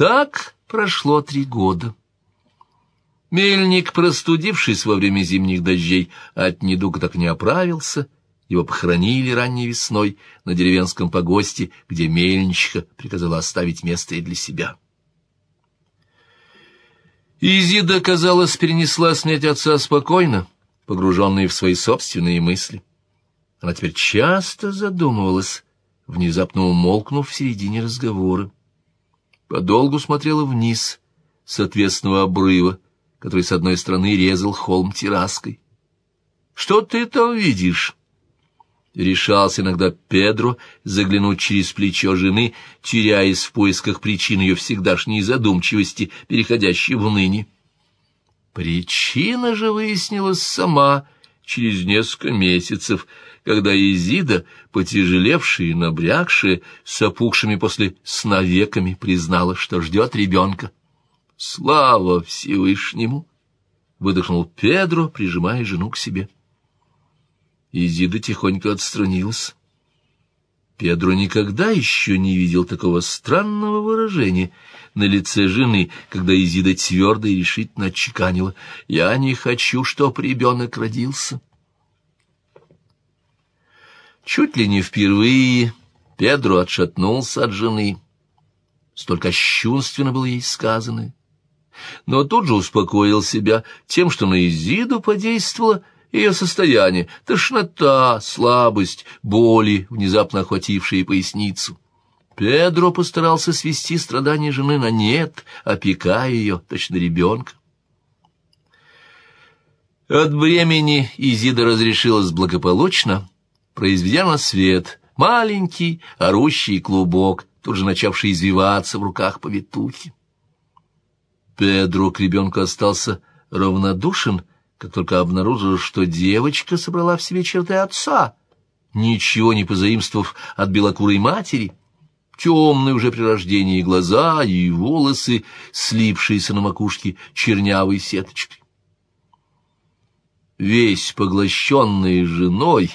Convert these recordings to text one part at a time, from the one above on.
Так прошло три года. Мельник, простудившись во время зимних дождей, от недуга так не оправился. Его похоронили ранней весной на деревенском погосте, где мельничка приказала оставить место и для себя. Изида, казалось, перенесла смерть отца спокойно, погруженная в свои собственные мысли. Она теперь часто задумывалась, внезапно умолкнув в середине разговора. Подолгу смотрела вниз с ответственного обрыва, который с одной стороны резал холм терраской. «Что ты там видишь?» Решался иногда Педро заглянуть через плечо жены, теряясь в поисках причин ее всегдашней задумчивости, переходящей в ныне. Причина же выяснилась сама через несколько месяцев, когда Изида, потяжелевшая и набрякшая, с опухшими после сна веками, признала, что ждет ребенка. «Слава Всевышнему!» — выдохнул Педро, прижимая жену к себе. Изида тихонько отстранилась. Педро никогда еще не видел такого странного выражения на лице жены, когда Изида твердо и решительно отчеканила «Я не хочу, чтоб ребенок родился». Чуть ли не впервые Педро отшатнулся от жены. Столько кощунственно было ей сказано но тут же успокоил себя тем, что на Изиду подействовало ее состояние, тошнота, слабость, боли, внезапно охватившие поясницу. Педро постарался свести страдания жены на нет, опекая ее, точно ребенка. От бремени Изида разрешилась благополучно, произведя на свет маленький орущий клубок, тут же начавший извиваться в руках повитухи. Педро к ребенку остался равнодушен, как только обнаружил, что девочка собрала в себе черты отца, ничего не позаимствовав от белокурой матери, темные уже при рождении глаза и волосы, слипшиеся на макушке чернявой сеточкой. Весь поглощенный женой,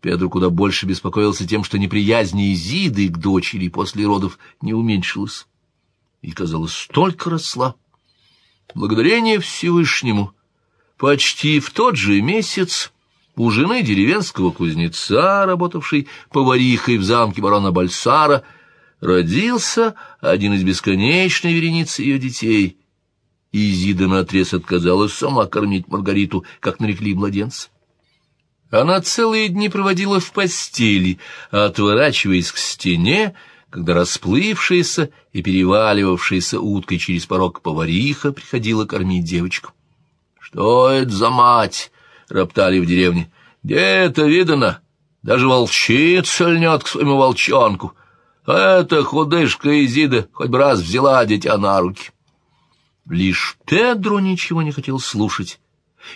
Педро куда больше беспокоился тем, что неприязнь Изиды к дочери после родов не уменьшилась и, казалось, столько росла. Благодарение Всевышнему, почти в тот же месяц у жены деревенского кузнеца, работавшей поварихой в замке барона Бальсара, родился один из бесконечной вереницы ее детей. Изида наотрез отказалась сама кормить Маргариту, как нарекли младенца. Она целые дни проводила в постели, отворачиваясь к стене, когда расплывшаяся и переваливавшаяся уткой через порог повариха приходила кормить девочку. «Что это за мать?» — роптали в деревне. «Где это видано? Даже волчица льнет к своему волчонку. Эта худышка Изида хоть бы раз взяла дитя на руки». Лишь Педро ничего не хотел слушать.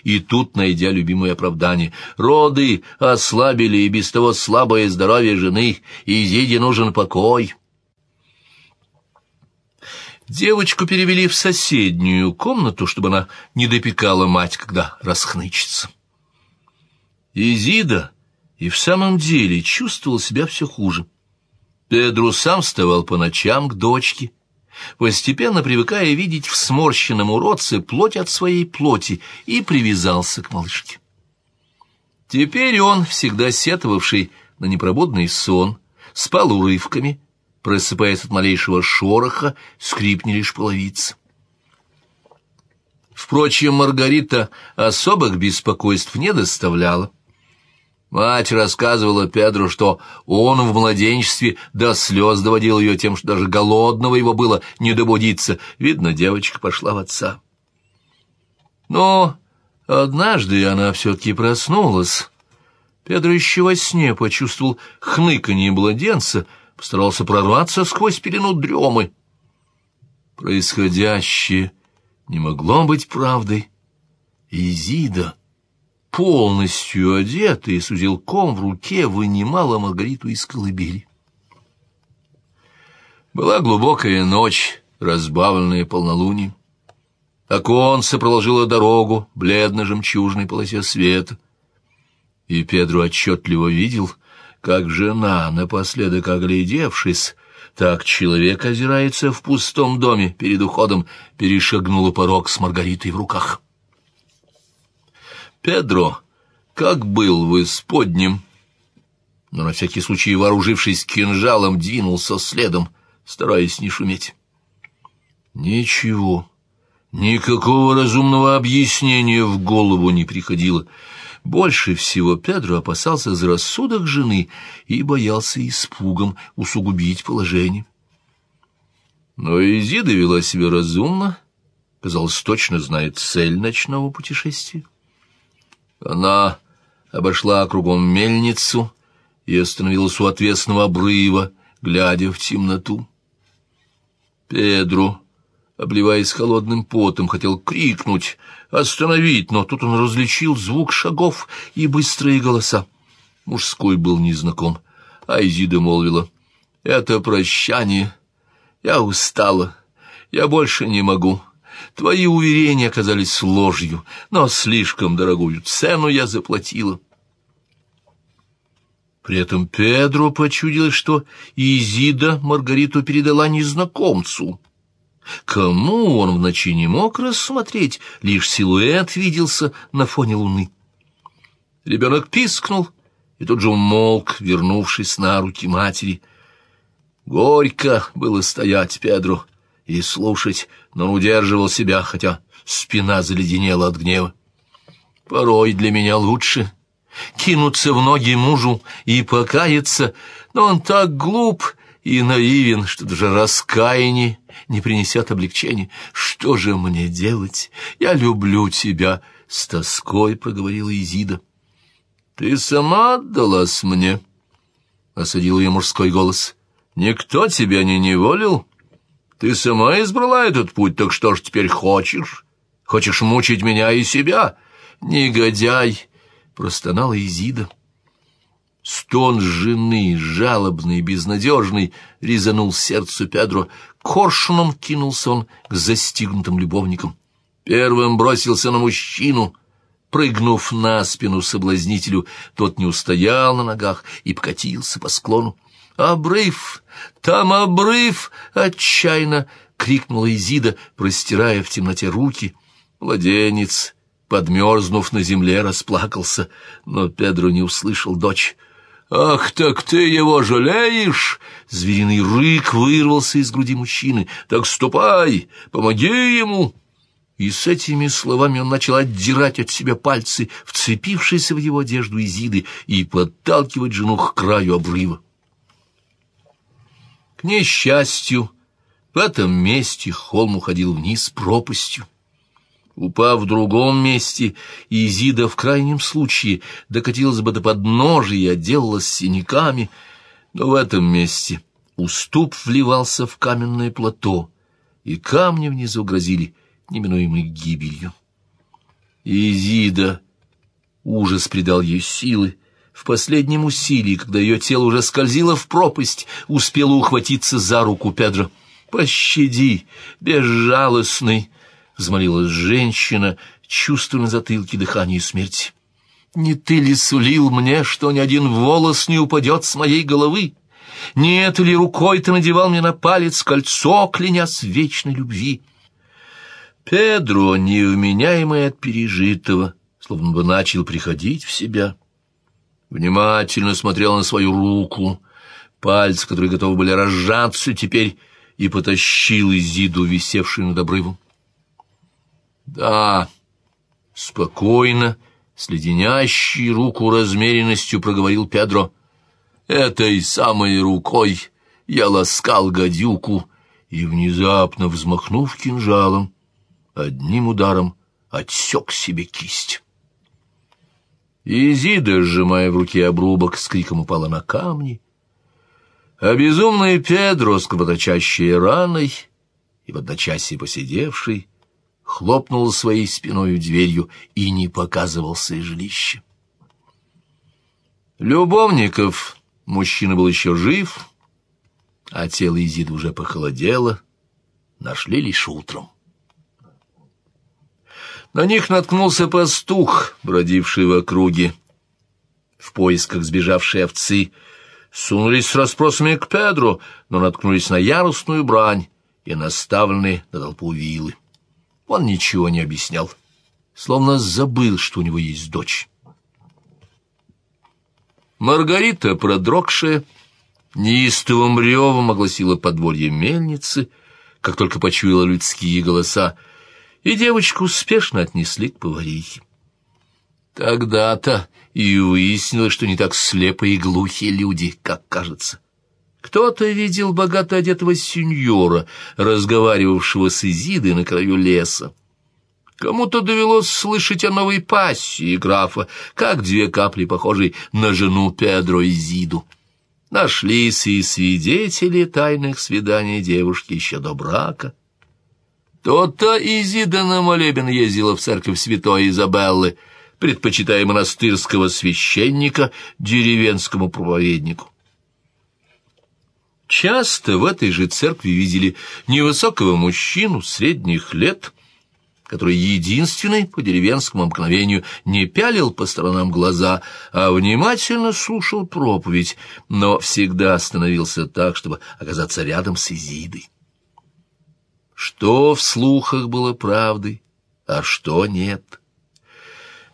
И тут, найдя любимое оправдание, роды ослабили и без того слабое здоровье жены, и Зиде нужен покой. Девочку перевели в соседнюю комнату, чтобы она не допекала мать, когда расхнычется. Изида и в самом деле чувствовал себя все хуже. Педро сам вставал по ночам к дочке, постепенно привыкая видеть в сморщенном уродце плоть от своей плоти, и привязался к малышке. Теперь он, всегда сетовавший на непробудный сон, спал урывками, просыпаясь от малейшего шороха, скрипни лишь половиц. Впрочем, Маргарита особых беспокойств не доставляла. Мать рассказывала Педру, что он в младенчестве до слез доводил ее тем, что даже голодного его было не добудиться. Видно, девочка пошла в отца. Но однажды она все-таки проснулась. Педро еще во сне почувствовал хныканье младенца, постарался прорваться сквозь пелену дремы. Происходящее не могло быть правдой. Изида полностью одетая, с узелком в руке, вынимала Маргариту из колыбели. Была глубокая ночь, разбавленная полнолунием. Оконце проложило дорогу бледно-жемчужной полосе света. И Педро отчетливо видел, как жена, напоследок оглядевшись, Так человек озирается в пустом доме перед уходом, перешагнула порог с Маргаритой в руках. «Педро, как был вы с подним?» Но на всякий случай, вооружившись кинжалом, двинулся следом, стараясь не шуметь. Ничего, никакого разумного объяснения в голову не приходило. Больше всего Педро опасался за рассудок жены и боялся испугом усугубить положение. Но Изида вела себя разумно, казалось, точно знает цель ночного путешествия. Она обошла кругом мельницу и остановилась у отвесного обрыва, глядя в темноту. Педро обливаясь холодным потом, хотел крикнуть, остановить, но тут он различил звук шагов и быстрые голоса. Мужской был незнаком, а Изида молвила, «Это прощание. Я устала. Я больше не могу. Твои уверения оказались ложью, но слишком дорогую цену я заплатила». При этом Педро почудилось, что Изида Маргариту передала незнакомцу — Кому он в ночи не мог рассмотреть, лишь силуэт виделся на фоне луны. Ребенок пискнул и тут же умолк, вернувшись на руки матери. Горько было стоять Педру и слушать, но удерживал себя, хотя спина заледенела от гнева. Порой для меня лучше кинуться в ноги мужу и покаяться, но он так глуп и наивен, что даже раскаяние не принесет облегчения. Что же мне делать? Я люблю тебя, — с тоской проговорила Изида. Ты сама отдалась мне, — осадил ее мужской голос. Никто тебя не неволил. Ты сама избрала этот путь, так что ж теперь хочешь? Хочешь мучить меня и себя? Негодяй! — простонала Изида. Стон жены, жалобный, безнадежный, резанул сердце Педро. Коршуном кинулся он к застигнутым любовникам. Первым бросился на мужчину. Прыгнув на спину соблазнителю, тот не устоял на ногах и покатился по склону. «Обрыв! Там обрыв!» — отчаянно крикнула Изида, простирая в темноте руки. Младенец, подмерзнув на земле, расплакался, но Педро не услышал дочь. «Ах, так ты его жалеешь?» Звериный рык вырвался из груди мужчины. «Так ступай, помоги ему!» И с этими словами он начал отдирать от себя пальцы, вцепившиеся в его одежду Изиды, и подталкивать жену к краю обрыва. К несчастью, в этом месте холм уходил вниз пропастью. Упав в другом месте, Изида в крайнем случае докатилась бы до подножия и отделалась синяками, но в этом месте уступ вливался в каменное плато, и камни внизу грозили неминуемой гибелью. Изида, ужас придал ей силы, в последнем усилии, когда ее тело уже скользило в пропасть, успела ухватиться за руку Педро. «Пощади, безжалостный!» — взмолилась женщина, чувствуя на затылке дыхание смерти. «Не ты ли сулил мне, что ни один волос не упадет с моей головы? Не эту ли рукой ты надевал мне на палец кольцо, клянясь вечной любви?» Педро, невменяемый от пережитого, словно бы начал приходить в себя, внимательно смотрел на свою руку, пальцы, которые готовы были разжаться теперь, и потащил Изиду, висевшую над обрывом. Да, спокойно, с леденящей руку размеренностью проговорил Педро. Этой самой рукой я ласкал гадюку и, внезапно взмахнув кинжалом, одним ударом отсек себе кисть. Изида, сжимая в руке обрубок, с криком упала на камни, а безумный Педро, с кровоточащей раной и в одночасье посидевший, хлопнул своей спиной дверью и не показывался из жилища. Любовников мужчина был еще жив, а тело Изиды уже похолодело, нашли лишь утром. На них наткнулся пастух, бродивший в округе, в поисках сбежавшей овцы. сунулись с расспросами к Педру, но наткнулись на яростную брань и наставленные на толпу вилы. Он ничего не объяснял, словно забыл, что у него есть дочь. Маргарита, продрогшая, неистовым ревом огласила подворье мельницы, как только почуяла людские голоса, и девочку успешно отнесли к поварихе. Тогда-то и выяснилось, что не так слепы и глухие люди, как кажется. Кто-то видел богато одетого сеньора, разговаривавшего с Изидой на краю леса. Кому-то довелось слышать о новой пассии графа, как две капли, похожей на жену Педро Изиду. Нашлись и свидетели тайных свиданий девушки еще до брака. То-то Изида на молебен ездила в церковь святой Изабеллы, предпочитая монастырского священника деревенскому проповеднику. Часто в этой же церкви видели невысокого мужчину средних лет, который единственный по деревенскому обыкновению не пялил по сторонам глаза, а внимательно слушал проповедь, но всегда остановился так, чтобы оказаться рядом с Изидой. Что в слухах было правдой, а что нет?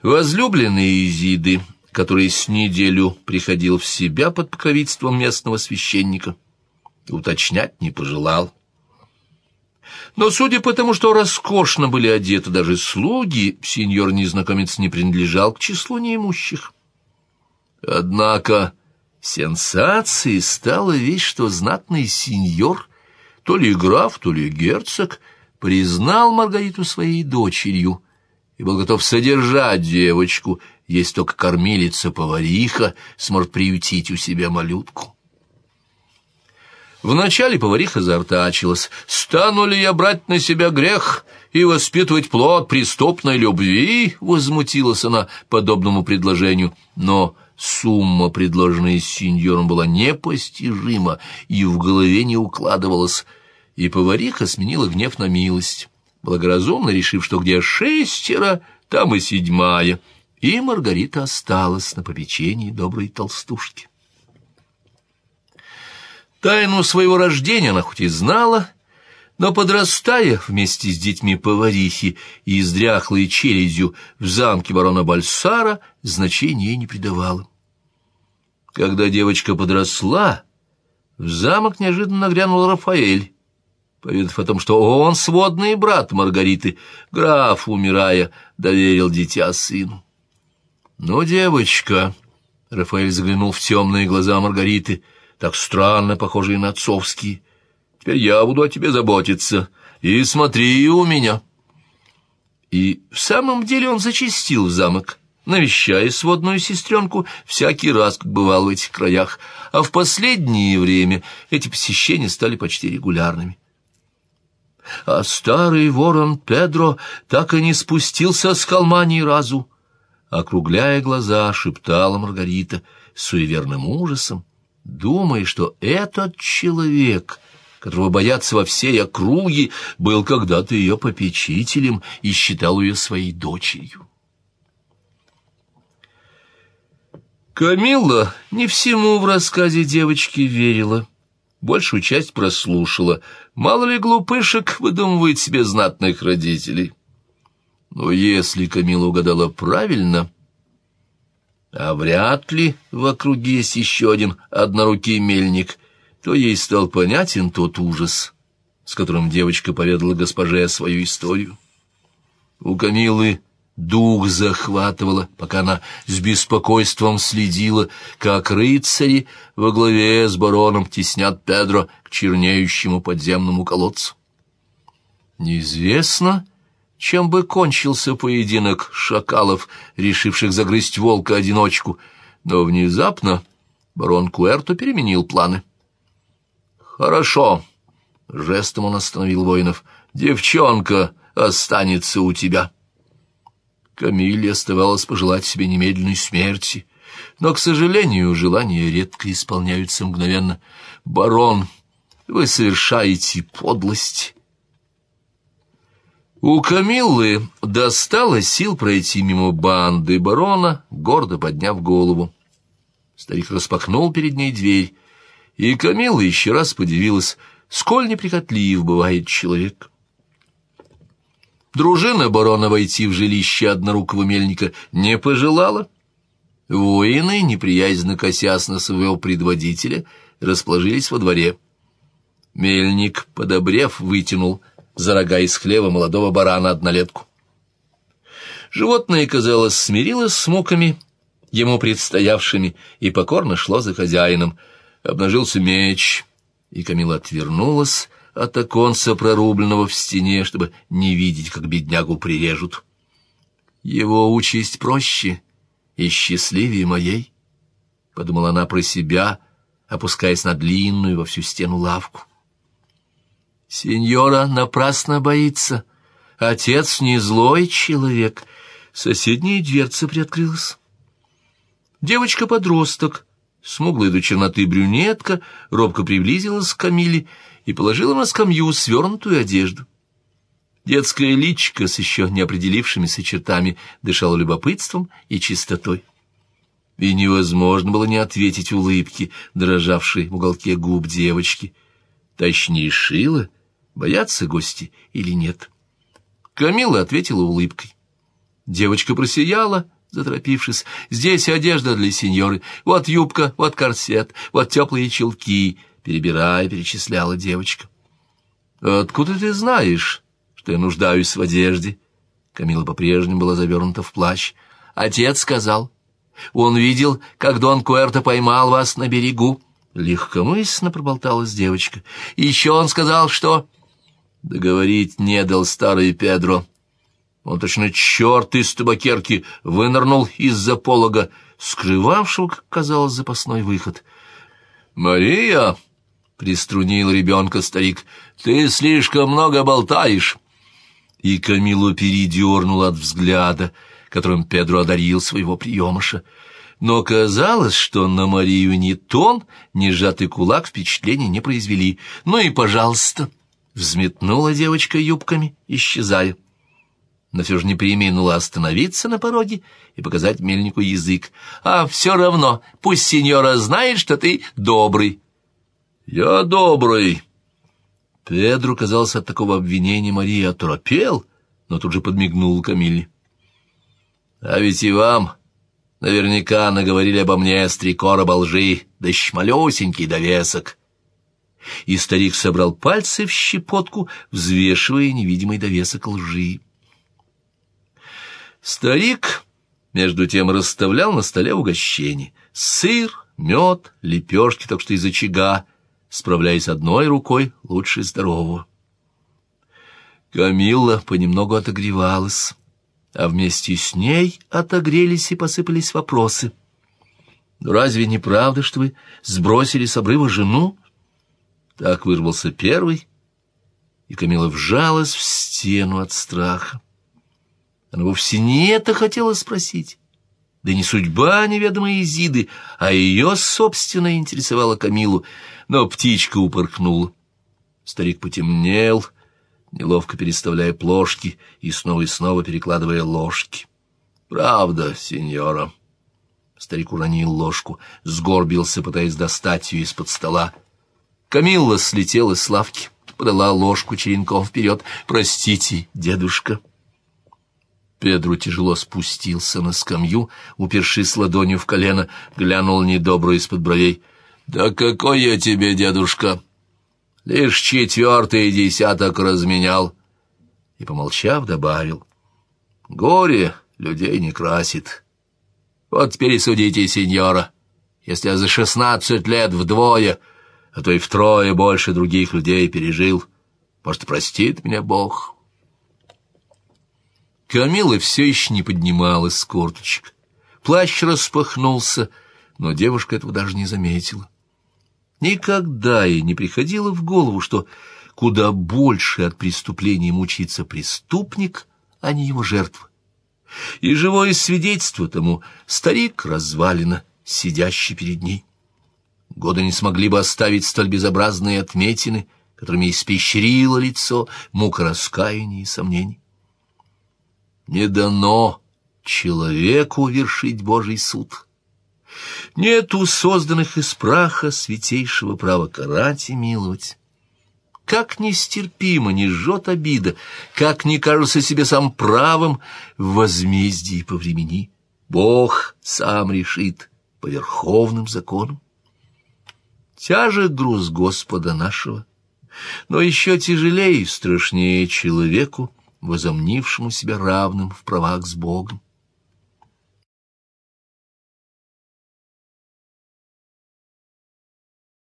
Возлюбленный Изиды, который с неделю приходил в себя под покровительством местного священника, уточнять не пожелал. Но судя по тому, что роскошно были одеты даже слуги, сеньор-незнакомец не принадлежал к числу неимущих. Однако сенсацией стала вещь, что знатный сеньор, то ли граф, то ли герцог, признал Маргариту своей дочерью и был готов содержать девочку, если только кормилица-повариха сможет приютить у себя малютку. Вначале повариха заортачилась. «Стану ли я брать на себя грех и воспитывать плод преступной любви?» Возмутилась она подобному предложению. Но сумма, предложенная сеньором, была непостижима и в голове не укладывалась. И повариха сменила гнев на милость, благоразумно решив, что где шестеро, там и седьмая. И Маргарита осталась на попечении доброй толстушки. Тайну своего рождения она хоть и знала, но, подрастая вместе с детьми поварихи и с дряхлой челядью в замке барона Бальсара, значения не придавала. Когда девочка подросла, в замок неожиданно нагрянул Рафаэль, поведав о том, что он сводный брат Маргариты, граф, умирая, доверил дитя сыну. «Ну, девочка», — Рафаэль заглянул в темные глаза Маргариты, — так странно похожие на отцовские. Теперь я буду о тебе заботиться, и смотри у меня». И в самом деле он зачастил в замок, навещая сводную сестренку всякий раз, как бывал в этих краях, а в последнее время эти посещения стали почти регулярными. А старый ворон Педро так и не спустился с холма ни разу. Округляя глаза, шептала Маргарита с суеверным ужасом, думая, что этот человек, которого боятся во всей округе, был когда-то ее попечителем и считал ее своей дочерью. Камилла не всему в рассказе девочки верила, большую часть прослушала. Мало ли глупышек выдумывает себе знатных родителей. Но если Камила угадала правильно а вряд ли в округе есть еще один однорукий мельник, то ей стал понятен тот ужас, с которым девочка поведала госпоже свою историю. У Камилы дух захватывало, пока она с беспокойством следила, как рыцари во главе с бароном теснят Педро к чернеющему подземному колодцу. Неизвестно, чем бы кончился поединок шакалов, решивших загрызть волка-одиночку, но внезапно барон Куэрто переменил планы. «Хорошо», — жестом он остановил воинов, — «девчонка останется у тебя». Камиле оставалось пожелать себе немедленной смерти, но, к сожалению, желания редко исполняются мгновенно. «Барон, вы совершаете подлость». У Камиллы достало сил пройти мимо банды барона, гордо подняв голову. Старик распахнул перед ней дверь, и Камила еще раз подивилась, сколь неприхотлив бывает человек. Дружина барона войти в жилище однорукого мельника не пожелала. Воины, неприязненно косясь на своего предводителя, расположились во дворе. Мельник, подобрев, вытянул за рога из хлева молодого барана однолетку. Животное, казалось, смирилось с муками, ему предстоявшими, и покорно шло за хозяином. Обнажился меч, и Камила отвернулась от оконца, прорубленного в стене, чтобы не видеть, как беднягу прирежут. Его участь проще и счастливее моей, — подумала она про себя, опускаясь на длинную во всю стену лавку. Сеньора напрасно боится. Отец не злой человек. Соседняя дверца приоткрылась. Девочка-подросток, смуглая до черноты брюнетка, робко приблизилась к Камиле и положила на скамью свернутую одежду. Детская личка с еще не определившимися чертами дышала любопытством и чистотой. И невозможно было не ответить улыбке, дрожавшей в уголке губ девочки. Точнее, шила — боятся гости или нет. Камила ответила улыбкой. Девочка просияла, заторопившись. «Здесь одежда для сеньоры. Вот юбка, вот корсет, вот теплые чулки», — перебирая, перечисляла девочка. «Откуда ты знаешь, что я нуждаюсь в одежде?» Камила по-прежнему была завернута в плащ. «Отец сказал. Он видел, как Дон Куэрто поймал вас на берегу». Легкомысленно проболталась девочка. «Еще он сказал, что...» Договорить не дал старый Педро. Он точно черт из табакерки вынырнул из-за полога, скрывавшего, как казалось, запасной выход. «Мария!» — приструнил ребенка старик. «Ты слишком много болтаешь!» И Камилу передернул от взгляда, которым Педро одарил своего приемыша. Но казалось, что на Марию ни тон, ни сжатый кулак впечатления не произвели. «Ну и пожалуйста!» Взметнула девочка юбками, исчезая. Но все же не применула остановиться на пороге и показать мельнику язык. «А все равно, пусть сеньора знает, что ты добрый». «Я добрый». Педру, казался от такого обвинения Марии оторопел, но тут же подмигнул Камиле. «А ведь и вам наверняка наговорили обо мне с три короба лжи, да шмалесенький довесок» и старик собрал пальцы в щепотку, взвешивая невидимый довесок лжи. Старик, между тем, расставлял на столе угощение. Сыр, мед, лепешки, так что из очага, справляясь одной рукой лучше здорового. Камилла понемногу отогревалась, а вместе с ней отогрелись и посыпались вопросы. «Разве не правда, что вы сбросили с обрыва жену?» Так вырвался первый, и Камила вжалась в стену от страха. Она вовсе не это хотела спросить. Да не судьба неведомой Изиды, а ее собственно интересовала Камилу, но птичка упорхнула. Старик потемнел, неловко переставляя плошки и снова и снова перекладывая ложки. «Правда, сеньора». Старик уронил ложку, сгорбился, пытаясь достать ее из-под стола. Камилла слетела с лавки, подала ложку черенком вперед. «Простите, дедушка». Педру тяжело спустился на скамью, упершись ладонью в колено, глянул недобро из-под бровей. «Да какой я тебе, дедушка! Лишь четвертый десяток разменял!» И, помолчав, добавил. «Горе людей не красит. Вот теперь и судите, сеньора, если я за шестнадцать лет вдвое а то и втрое больше других людей пережил. Может, простит меня Бог?» Камила все еще не поднималась с корточек. Плащ распахнулся, но девушка этого даже не заметила. Никогда ей не приходило в голову, что куда больше от преступления мучится преступник, а не его жертва. И живое свидетельство тому старик развалина, сидящий перед ней. Годы не смогли бы оставить столь безобразные отметины, которыми испещрило лицо мука раскаяния и сомнений. Не дано человеку вершить Божий суд. Нету созданных из праха святейшего права карать и миловать. Как нестерпимо не жжет обида, как не кажется себе сам правым в возмездии по времени. Бог сам решит по верховным законам. Тяжек груз Господа нашего, но еще тяжелее и страшнее человеку, возомнившему себя равным в правах с Богом.